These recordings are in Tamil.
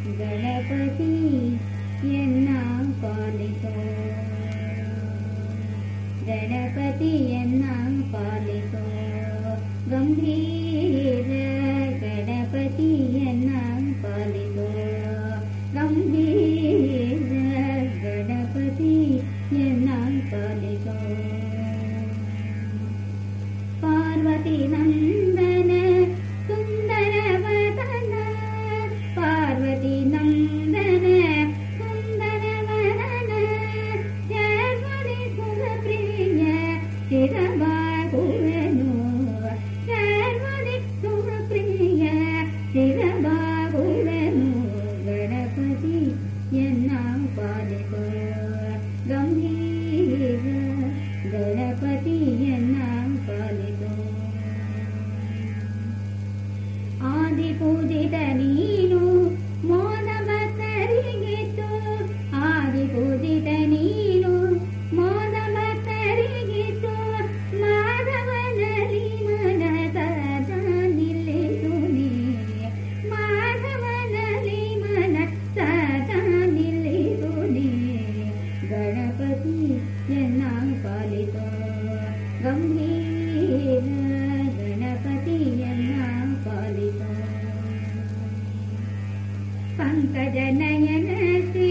கணபதி என்னாம் பாலிதோ கணபதி என்னாம் பாலிதோ கம்பீர கணபதி என்னாம் பாலிதோ கம்பீர கணபதி என்னாம் பாலிதோ பார்வதி பகவதி நந்தன குந்தன மரண ஜெயமதி சுகப்பிரிய சிரபாய் குவனோ ஜெயமதி சுகப்பிரிய சிரபாய் குவனோ கணபதி என்னாம் பாலிக கம்பீர பூஜித நீ पङ्कज नयनस्ति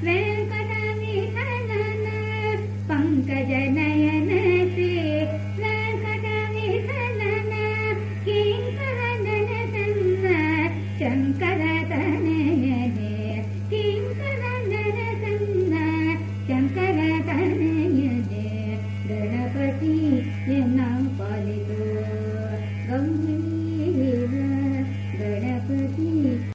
स्वयं पठामि धनना पङ्कज नयनस्ति स्वयं कदामि खलना किङ्कर गणगङ्गनयने किङ्कर गणतङ्गनयदे